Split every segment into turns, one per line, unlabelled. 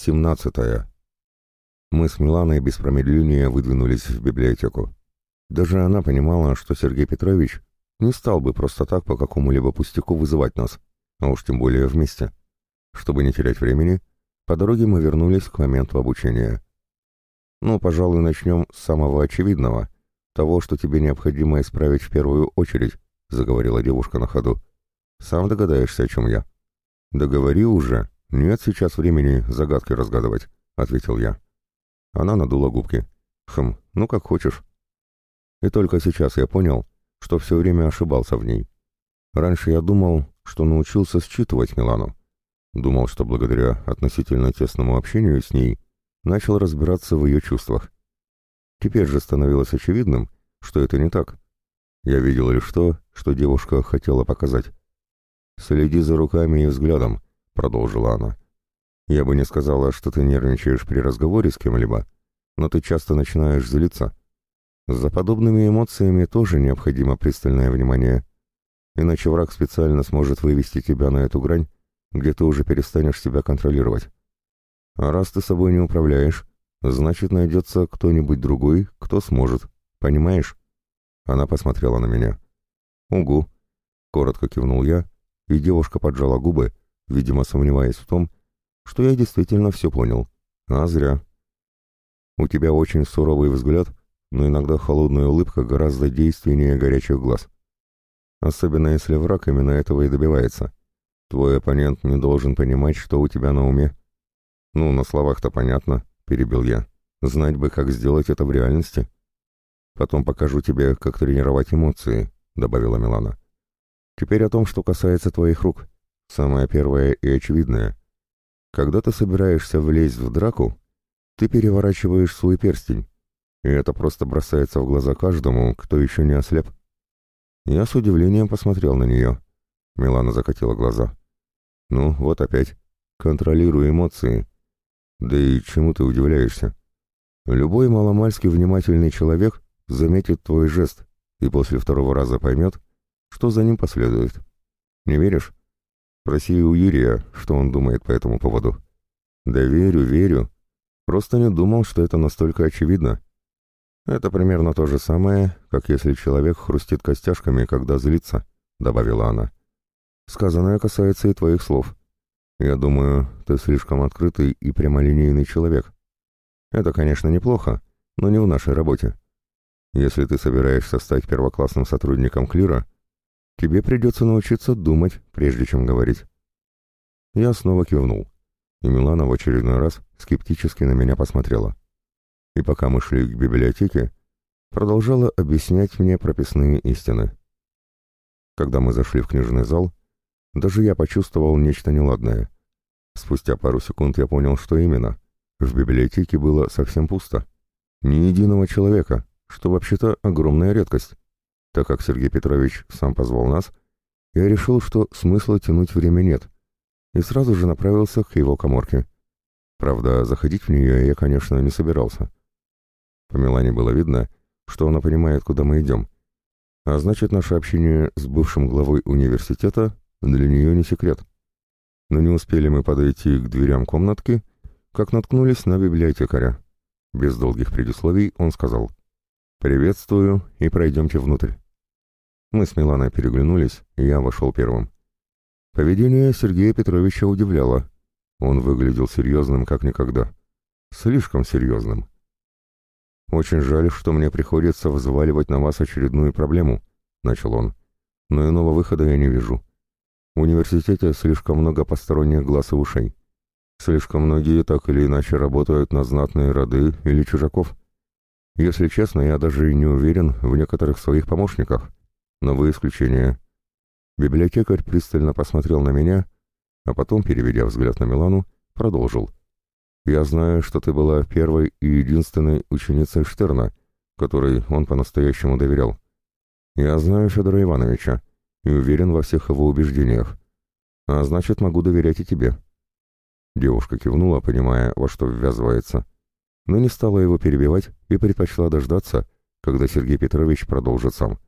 Семнадцатая. Мы с Миланой без промедления выдвинулись в библиотеку. Даже она понимала, что Сергей Петрович не стал бы просто так по какому-либо пустяку вызывать нас, а уж тем более вместе. Чтобы не терять времени, по дороге мы вернулись к моменту обучения. Ну, пожалуй, начнем с самого очевидного, того, что тебе необходимо исправить в первую очередь, заговорила девушка на ходу. Сам догадаешься, о чем я. Договори уже, «Нет сейчас времени загадки разгадывать», — ответил я. Она надула губки. «Хм, ну как хочешь». И только сейчас я понял, что все время ошибался в ней. Раньше я думал, что научился считывать Милану. Думал, что благодаря относительно тесному общению с ней начал разбираться в ее чувствах. Теперь же становилось очевидным, что это не так. Я видел лишь то, что девушка хотела показать. «Следи за руками и взглядом», продолжила она. «Я бы не сказала, что ты нервничаешь при разговоре с кем-либо, но ты часто начинаешь злиться. За подобными эмоциями тоже необходимо пристальное внимание, иначе враг специально сможет вывести тебя на эту грань, где ты уже перестанешь себя контролировать. А раз ты собой не управляешь, значит, найдется кто-нибудь другой, кто сможет. Понимаешь?» Она посмотрела на меня. «Угу», — коротко кивнул я, и девушка поджала губы, — видимо, сомневаясь в том, что я действительно все понял. А зря. У тебя очень суровый взгляд, но иногда холодная улыбка гораздо действеннее горячих глаз. Особенно если враг именно этого и добивается. Твой оппонент не должен понимать, что у тебя на уме. Ну, на словах-то понятно, перебил я. Знать бы, как сделать это в реальности. Потом покажу тебе, как тренировать эмоции, добавила Милана. Теперь о том, что касается твоих рук. Самое первое и очевидное. Когда ты собираешься влезть в драку, ты переворачиваешь свой перстень, и это просто бросается в глаза каждому, кто еще не ослеп. Я с удивлением посмотрел на нее. Милана закатила глаза. «Ну, вот опять. Контролируй эмоции. Да и чему ты удивляешься? Любой маломальски внимательный человек заметит твой жест и после второго раза поймет, что за ним последует. Не веришь? Спроси у Юрия, что он думает по этому поводу. Да верю, верю. Просто не думал, что это настолько очевидно. Это примерно то же самое, как если человек хрустит костяшками, когда злится, добавила она. Сказанное касается и твоих слов. Я думаю, ты слишком открытый и прямолинейный человек. Это, конечно, неплохо, но не в нашей работе. Если ты собираешься стать первоклассным сотрудником Клира, Тебе придется научиться думать, прежде чем говорить». Я снова кивнул, и Милана в очередной раз скептически на меня посмотрела. И пока мы шли к библиотеке, продолжала объяснять мне прописные истины. Когда мы зашли в книжный зал, даже я почувствовал нечто неладное. Спустя пару секунд я понял, что именно. В библиотеке было совсем пусто. Ни единого человека, что вообще-то огромная редкость. Так как Сергей Петрович сам позвал нас, я решил, что смысла тянуть время нет, и сразу же направился к его коморке. Правда, заходить в нее я, конечно, не собирался. По Милане было видно, что она понимает, куда мы идем. А значит, наше общение с бывшим главой университета для нее не секрет. Но не успели мы подойти к дверям комнатки, как наткнулись на библиотекаря. Без долгих предисловий он сказал — «Приветствую и пройдемте внутрь». Мы с Миланой переглянулись, и я вошел первым. Поведение Сергея Петровича удивляло. Он выглядел серьезным, как никогда. Слишком серьезным. «Очень жаль, что мне приходится взваливать на вас очередную проблему», — начал он. «Но иного выхода я не вижу. В университете слишком много посторонних глаз и ушей. Слишком многие так или иначе работают на знатные роды или чужаков. Если честно, я даже и не уверен в некоторых своих помощниках. Но вы исключение. Библиотекарь пристально посмотрел на меня, а потом, переведя взгляд на Милану, продолжил. «Я знаю, что ты была первой и единственной ученицей Штерна, которой он по-настоящему доверял. Я знаю Федора Ивановича и уверен во всех его убеждениях. А значит, могу доверять и тебе». Девушка кивнула, понимая, во что ввязывается но не стала его перебивать и предпочла дождаться, когда Сергей Петрович продолжит сам.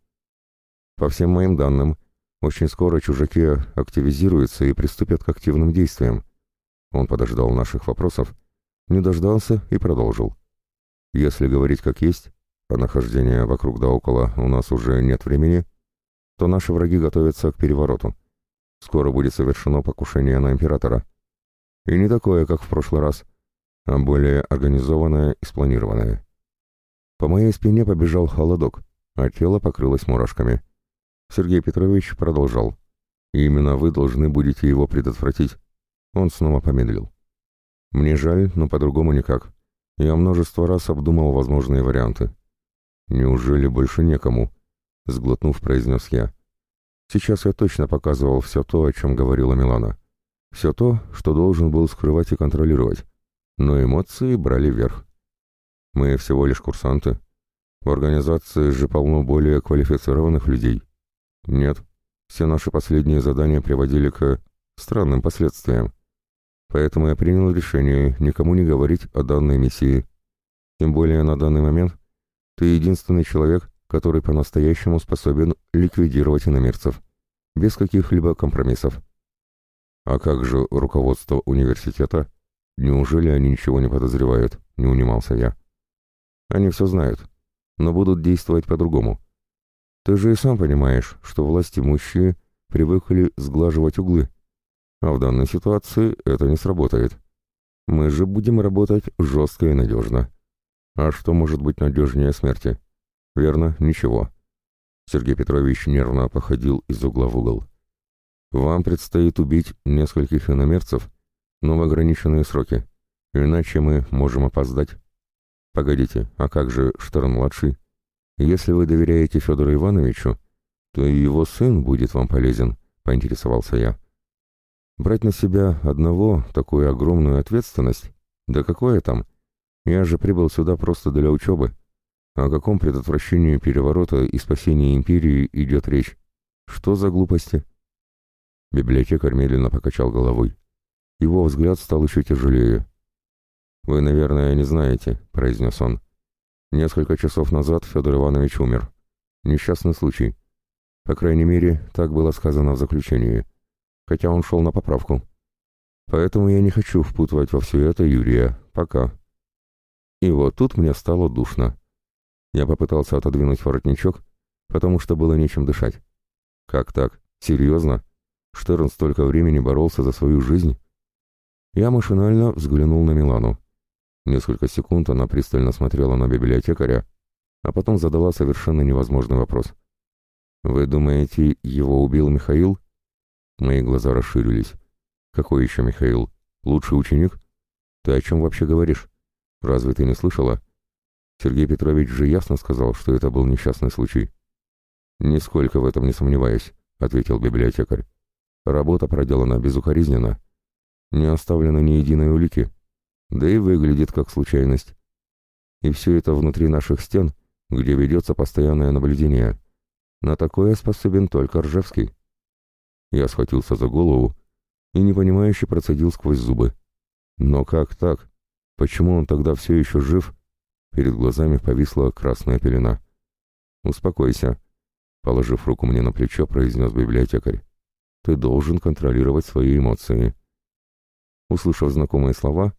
По всем моим данным, очень скоро чужаки активизируются и приступят к активным действиям. Он подождал наших вопросов, не дождался и продолжил. Если говорить как есть, а нахождение вокруг да около у нас уже нет времени, то наши враги готовятся к перевороту. Скоро будет совершено покушение на императора. И не такое, как в прошлый раз, а более организованное и спланированное. По моей спине побежал холодок, а тело покрылось мурашками. Сергей Петрович продолжал. И именно вы должны будете его предотвратить. Он снова помедлил. Мне жаль, но по-другому никак. Я множество раз обдумал возможные варианты. Неужели больше некому? Сглотнув, произнес я. Сейчас я точно показывал все то, о чем говорила Милана. Все то, что должен был скрывать и контролировать но эмоции брали верх. Мы всего лишь курсанты. В организации же полно более квалифицированных людей. Нет, все наши последние задания приводили к странным последствиям. Поэтому я принял решение никому не говорить о данной миссии. Тем более на данный момент ты единственный человек, который по-настоящему способен ликвидировать иномерцев. Без каких-либо компромиссов. А как же руководство университета? «Неужели они ничего не подозревают?» — не унимался я. «Они все знают, но будут действовать по-другому. Ты же и сам понимаешь, что власти имущие привыкли сглаживать углы. А в данной ситуации это не сработает. Мы же будем работать жестко и надежно. А что может быть надежнее смерти? Верно, ничего». Сергей Петрович нервно походил из угла в угол. «Вам предстоит убить нескольких иномерцев, но в ограниченные сроки. Иначе мы можем опоздать. Погодите, а как же Штерн-младший? Если вы доверяете Федору Ивановичу, то и его сын будет вам полезен, поинтересовался я. Брать на себя одного такую огромную ответственность? Да какое там? Я же прибыл сюда просто для учебы. О каком предотвращении переворота и спасении империи идет речь? Что за глупости? Библиотекарь медленно покачал головой. Его взгляд стал еще тяжелее. «Вы, наверное, не знаете», — произнес он. «Несколько часов назад Федор Иванович умер. Несчастный случай. По крайней мере, так было сказано в заключении. Хотя он шел на поправку. Поэтому я не хочу впутывать во все это Юрия. Пока». И вот тут мне стало душно. Я попытался отодвинуть воротничок, потому что было нечем дышать. «Как так? Серьезно? Штерн столько времени боролся за свою жизнь?» Я машинально взглянул на Милану. Несколько секунд она пристально смотрела на библиотекаря, а потом задала совершенно невозможный вопрос. «Вы думаете, его убил Михаил?» Мои глаза расширились. «Какой еще Михаил? Лучший ученик? Ты о чем вообще говоришь? Разве ты не слышала?» Сергей Петрович же ясно сказал, что это был несчастный случай. «Нисколько в этом не сомневаюсь», — ответил библиотекарь. «Работа проделана безукоризненно». Не оставлено ни единой улики, да и выглядит как случайность. И все это внутри наших стен, где ведется постоянное наблюдение. На такое способен только Ржевский. Я схватился за голову и непонимающе процедил сквозь зубы. Но как так? Почему он тогда все еще жив? Перед глазами повисла красная пелена. «Успокойся», — положив руку мне на плечо, произнес библиотекарь. «Ты должен контролировать свои эмоции. Услышав знакомые слова,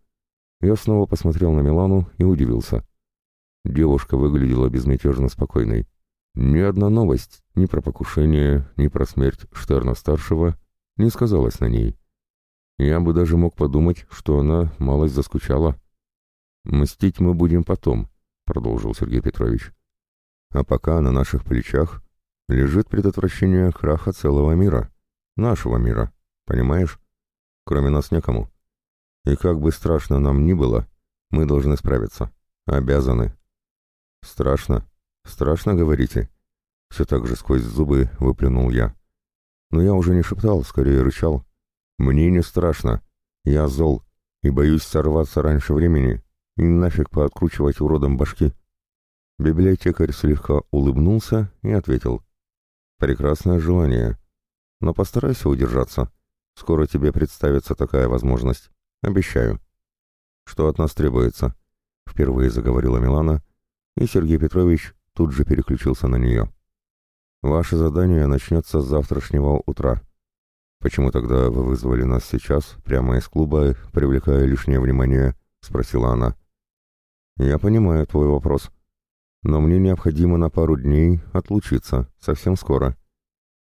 я снова посмотрел на Милану и удивился. Девушка выглядела безмятежно спокойной. Ни одна новость, ни про покушение, ни про смерть Штерна-старшего не сказалась на ней. Я бы даже мог подумать, что она малость заскучала. «Мстить мы будем потом», — продолжил Сергей Петрович. «А пока на наших плечах лежит предотвращение краха целого мира. Нашего мира, понимаешь? Кроме нас некому. И как бы страшно нам ни было, мы должны справиться. Обязаны. Страшно? Страшно, говорите? Все так же сквозь зубы выплюнул я. Но я уже не шептал, скорее рычал. Мне не страшно. Я зол и боюсь сорваться раньше времени и нафиг пооткручивать уродом башки. Библиотекарь слегка улыбнулся и ответил. «Прекрасное желание. Но постарайся удержаться. Скоро тебе представится такая возможность. Обещаю. Что от нас требуется? Впервые заговорила Милана, и Сергей Петрович тут же переключился на нее. Ваше задание начнется с завтрашнего утра. Почему тогда вы вызвали нас сейчас, прямо из клуба, привлекая лишнее внимание? Спросила она. Я понимаю твой вопрос. Но мне необходимо на пару дней отлучиться, совсем скоро.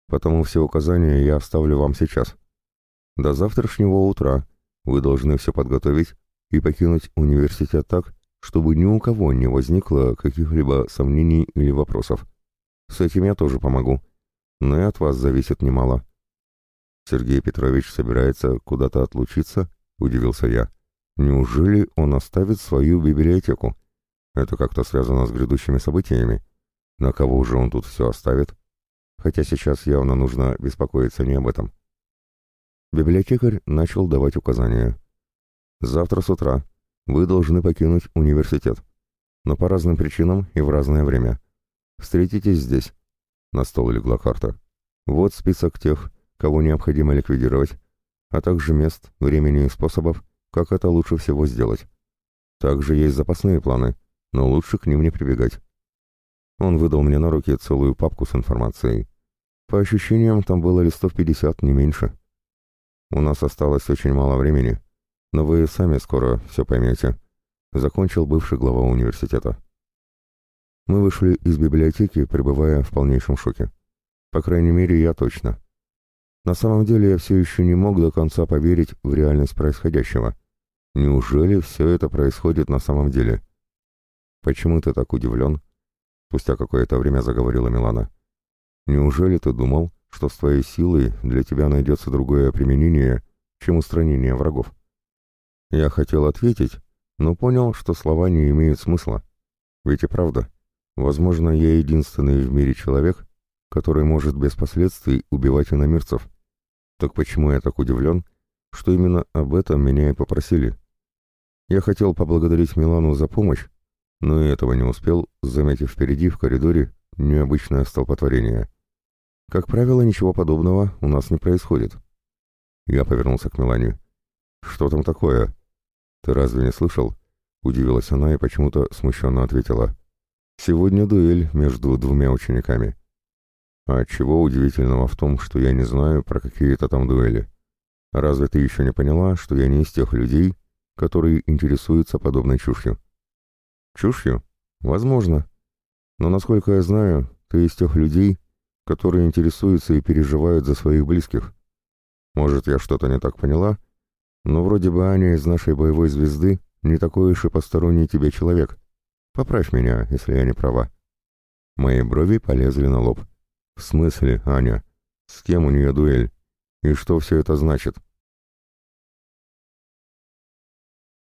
Потому все указания я оставлю вам сейчас. До завтрашнего утра — вы должны все подготовить и покинуть университет так, чтобы ни у кого не возникло каких-либо сомнений или вопросов. С этим я тоже помогу. Но и от вас зависит немало. Сергей Петрович собирается куда-то отлучиться, удивился я. Неужели он оставит свою библиотеку? Это как-то связано с грядущими событиями. На кого же он тут все оставит? Хотя сейчас явно нужно беспокоиться не об этом библиотекарь начал давать указания. «Завтра с утра вы должны покинуть университет, но по разным причинам и в разное время. Встретитесь здесь». На стол легла карта. «Вот список тех, кого необходимо ликвидировать, а также мест, времени и способов, как это лучше всего сделать. Также есть запасные планы, но лучше к ним не прибегать». Он выдал мне на руки целую папку с информацией. По ощущениям, там было листов 50, не меньше. У нас осталось очень мало времени, но вы сами скоро все поймете», — закончил бывший глава университета. Мы вышли из библиотеки, пребывая в полнейшем шоке. По крайней мере, я точно. На самом деле я все еще не мог до конца поверить в реальность происходящего. Неужели все это происходит на самом деле? «Почему ты так удивлен?» Спустя какое-то время заговорила Милана. «Неужели ты думал, что с твоей силой для тебя найдется другое применение, чем устранение врагов. Я хотел ответить, но понял, что слова не имеют смысла. Ведь и правда, возможно, я единственный в мире человек, который может без последствий убивать иномирцев. Так почему я так удивлен, что именно об этом меня и попросили? Я хотел поблагодарить Милану за помощь, но и этого не успел, заметив впереди в коридоре необычное столпотворение — как правило, ничего подобного у нас не происходит. Я повернулся к Мелане. «Что там такое?» «Ты разве не слышал?» Удивилась она и почему-то смущенно ответила. «Сегодня дуэль между двумя учениками». «А чего удивительного в том, что я не знаю про какие-то там дуэли? Разве ты еще не поняла, что я не из тех людей, которые интересуются подобной чушью?» «Чушью? Возможно. Но, насколько я знаю, ты из тех людей, которые интересуются и переживают за своих близких. Может, я что-то не так поняла, но вроде бы Аня из нашей боевой звезды не такой уж и посторонний тебе человек. Поправь меня, если я не права». Мои брови полезли на лоб. «В смысле, Аня? С кем у нее дуэль? И что все это значит?»